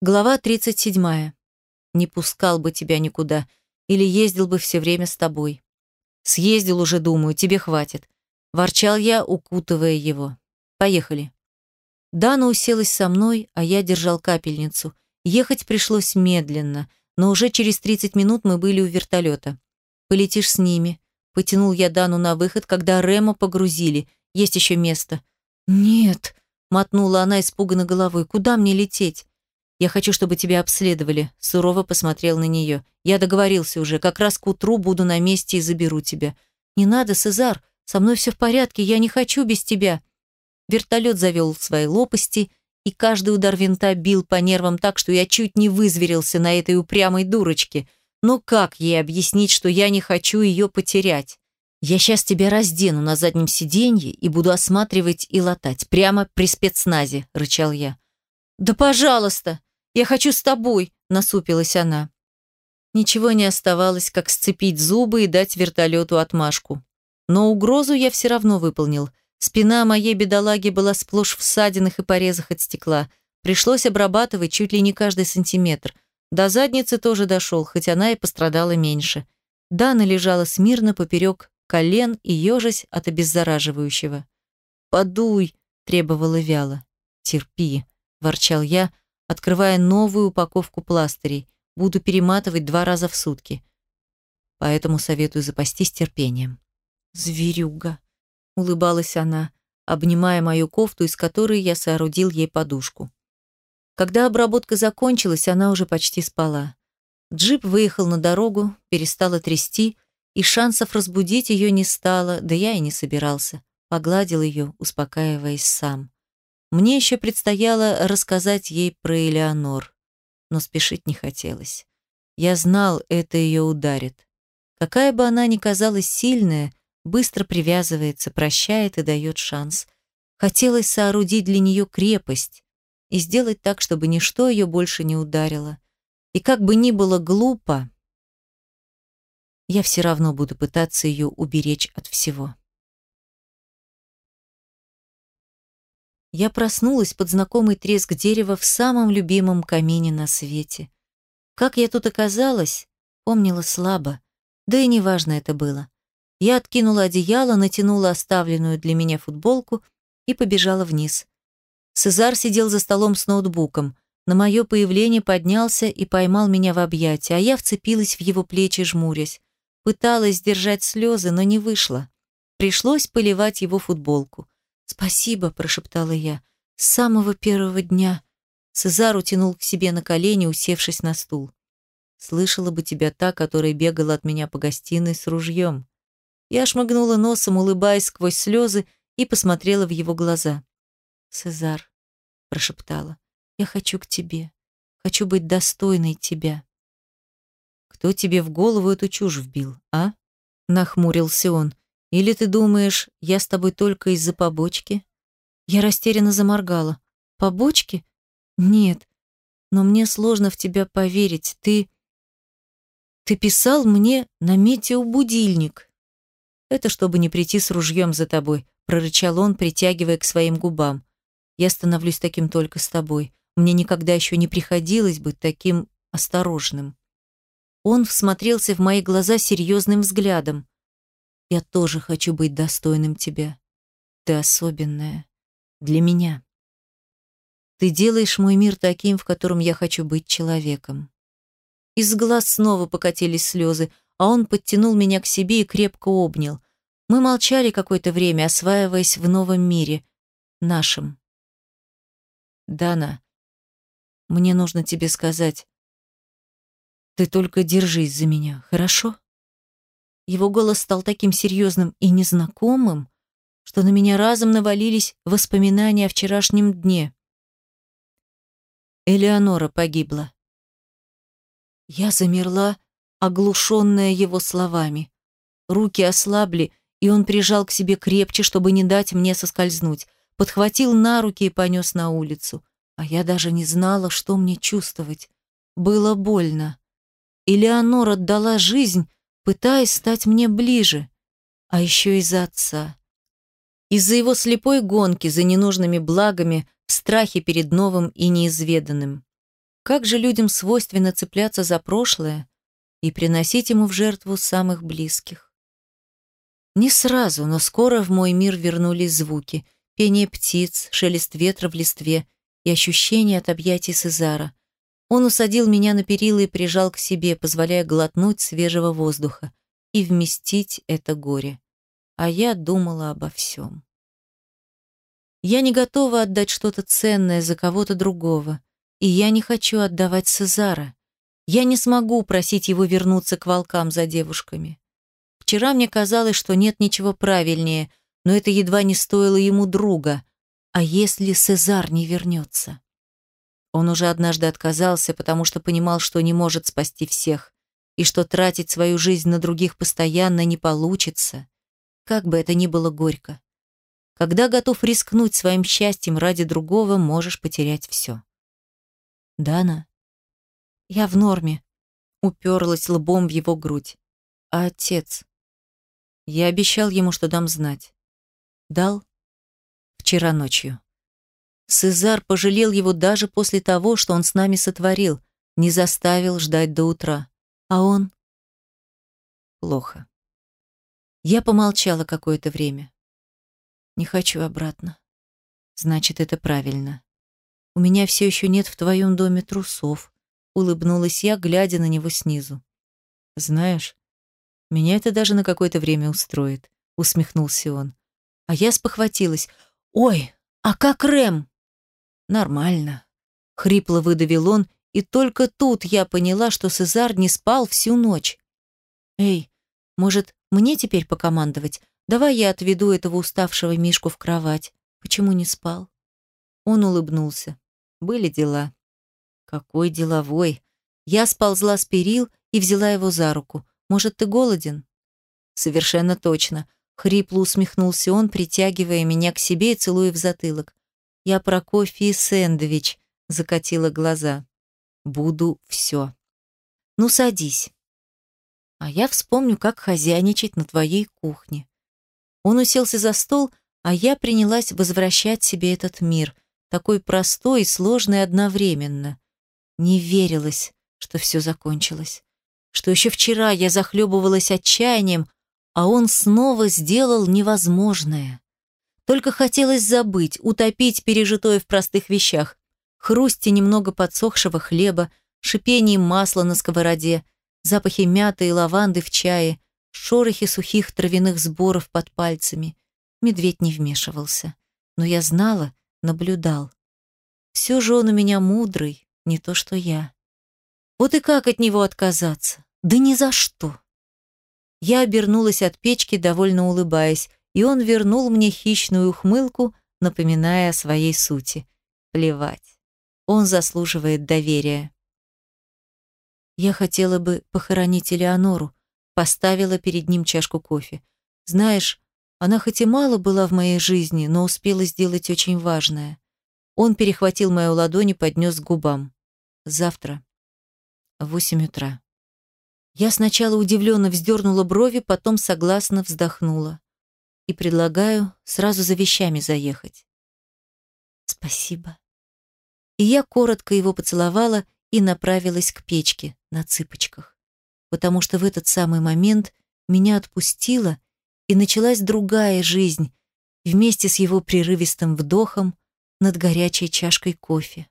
Глава 37. Не пускал бы тебя никуда. Или ездил бы все время с тобой. Съездил уже, думаю, тебе хватит. Ворчал я, укутывая его. Поехали. Дана уселась со мной, а я держал капельницу. Ехать пришлось медленно, но уже через 30 минут мы были у вертолета. «Полетишь с ними», — потянул я Дану на выход, когда Рема погрузили. «Есть еще место». «Нет», — мотнула она испуганно головой, — «куда мне лететь?» «Я хочу, чтобы тебя обследовали», — сурово посмотрел на нее. «Я договорился уже, как раз к утру буду на месте и заберу тебя». «Не надо, Сезар, со мной все в порядке, я не хочу без тебя». Вертолет завел свои лопасти, и каждый удар винта бил по нервам так, что я чуть не вызверился на этой упрямой дурочке. Но как ей объяснить, что я не хочу ее потерять? Я сейчас тебя раздену на заднем сиденье и буду осматривать и латать, прямо при спецназе, рычал я. Да пожалуйста, я хочу с тобой, насупилась она. Ничего не оставалось, как сцепить зубы и дать вертолету отмашку. Но угрозу я все равно выполнил. Спина моей бедолаги была сплошь в ссадинах и порезах от стекла. Пришлось обрабатывать чуть ли не каждый сантиметр. До задницы тоже дошел, хоть она и пострадала меньше. Дана лежала смирно поперек колен и ежась от обеззараживающего. «Подуй!» – требовала вяло. «Терпи!» – ворчал я, открывая новую упаковку пластырей. Буду перематывать два раза в сутки. Поэтому советую запастись терпением. «Зверюга!» – улыбалась она, обнимая мою кофту, из которой я соорудил ей подушку. Когда обработка закончилась, она уже почти спала. Джип выехал на дорогу, перестала трясти, и шансов разбудить ее не стало, да я и не собирался. Погладил ее, успокаиваясь сам. Мне еще предстояло рассказать ей про Элеонор, но спешить не хотелось. Я знал, это ее ударит. Какая бы она ни казалась сильная, быстро привязывается, прощает и дает шанс. Хотелось соорудить для нее крепость и сделать так, чтобы ничто ее больше не ударило. И как бы ни было глупо, я все равно буду пытаться ее уберечь от всего. Я проснулась под знакомый треск дерева в самом любимом камине на свете. Как я тут оказалась, помнила слабо, да и неважно это было. Я откинула одеяло, натянула оставленную для меня футболку и побежала вниз. Сезар сидел за столом с ноутбуком. На мое появление поднялся и поймал меня в объятия, а я вцепилась в его плечи, жмурясь. Пыталась сдержать слезы, но не вышло. Пришлось поливать его футболку. «Спасибо», – прошептала я. «С самого первого дня». Цезар утянул к себе на колени, усевшись на стул. «Слышала бы тебя та, которая бегала от меня по гостиной с ружьем». Я шмыгнула носом, улыбаясь сквозь слезы, и посмотрела в его глаза. «Цезар», – прошептала, – «я хочу к тебе. Хочу быть достойной тебя». «Кто тебе в голову эту чушь вбил, а?» – нахмурился он. Или ты думаешь, я с тобой только из-за побочки? Я растерянно заморгала. Побочки? Нет. Но мне сложно в тебя поверить. Ты... Ты писал мне на метеобудильник. Это чтобы не прийти с ружьем за тобой, прорычал он, притягивая к своим губам. Я становлюсь таким только с тобой. Мне никогда еще не приходилось быть таким осторожным. Он всмотрелся в мои глаза серьезным взглядом. Я тоже хочу быть достойным тебя. Ты особенная. Для меня. Ты делаешь мой мир таким, в котором я хочу быть человеком. Из глаз снова покатились слезы, а он подтянул меня к себе и крепко обнял. Мы молчали какое-то время, осваиваясь в новом мире, нашем. Дана, мне нужно тебе сказать. Ты только держись за меня, хорошо? Его голос стал таким серьезным и незнакомым, что на меня разом навалились воспоминания о вчерашнем дне. Элеонора погибла. Я замерла, оглушенная его словами. Руки ослабли, и он прижал к себе крепче, чтобы не дать мне соскользнуть, подхватил на руки и понес на улицу. А я даже не знала, что мне чувствовать. Было больно. Элеонора отдала жизнь, пытаясь стать мне ближе, а еще из-за отца. Из-за его слепой гонки за ненужными благами, в страхе перед новым и неизведанным. Как же людям свойственно цепляться за прошлое и приносить ему в жертву самых близких. Не сразу, но скоро в мой мир вернулись звуки, пение птиц, шелест ветра в листве и ощущение от объятий Сезара. Он усадил меня на перила и прижал к себе, позволяя глотнуть свежего воздуха и вместить это горе. А я думала обо всем. Я не готова отдать что-то ценное за кого-то другого, и я не хочу отдавать Сезара. Я не смогу просить его вернуться к волкам за девушками. Вчера мне казалось, что нет ничего правильнее, но это едва не стоило ему друга. А если Сезар не вернется? Он уже однажды отказался, потому что понимал, что не может спасти всех, и что тратить свою жизнь на других постоянно не получится. Как бы это ни было горько. Когда готов рискнуть своим счастьем ради другого, можешь потерять все. Дана, я в норме. Уперлась лбом в его грудь. А отец? Я обещал ему, что дам знать. Дал? Вчера ночью. Сезар пожалел его даже после того, что он с нами сотворил, не заставил ждать до утра. А он? Плохо. Я помолчала какое-то время. Не хочу обратно. Значит, это правильно. У меня все еще нет в твоем доме трусов. Улыбнулась я, глядя на него снизу. Знаешь, меня это даже на какое-то время устроит. Усмехнулся он. А я спохватилась. Ой, а как Рэм? Нормально. Хрипло выдавил он, и только тут я поняла, что Сезар не спал всю ночь. Эй, может, мне теперь покомандовать? Давай я отведу этого уставшего Мишку в кровать. Почему не спал? Он улыбнулся. Были дела. Какой деловой. Я сползла с перил и взяла его за руку. Может, ты голоден? Совершенно точно. Хрипло усмехнулся он, притягивая меня к себе и целуя в затылок. Я про кофе и сэндвич, закатила глаза. Буду все. Ну, садись. А я вспомню, как хозяйничать на твоей кухне. Он уселся за стол, а я принялась возвращать себе этот мир, такой простой и сложный одновременно. Не верилось, что все закончилось. Что еще вчера я захлебывалась отчаянием, а он снова сделал невозможное. Только хотелось забыть, утопить пережитое в простых вещах. Хрусти немного подсохшего хлеба, шипение масла на сковороде, запахи мяты и лаванды в чае, шорохи сухих травяных сборов под пальцами. Медведь не вмешивался. Но я знала, наблюдал. Все же он у меня мудрый, не то что я. Вот и как от него отказаться? Да ни за что. Я обернулась от печки, довольно улыбаясь, и он вернул мне хищную ухмылку, напоминая о своей сути. Плевать. Он заслуживает доверия. Я хотела бы похоронить Элеонору, поставила перед ним чашку кофе. Знаешь, она хоть и мало была в моей жизни, но успела сделать очень важное. Он перехватил мою ладонь и поднес к губам. Завтра. В восемь утра. Я сначала удивленно вздернула брови, потом согласно вздохнула. И предлагаю сразу за вещами заехать. Спасибо. И я коротко его поцеловала и направилась к печке на цыпочках потому что в этот самый момент меня отпустило, и началась другая жизнь вместе с его прерывистым вдохом над горячей чашкой кофе.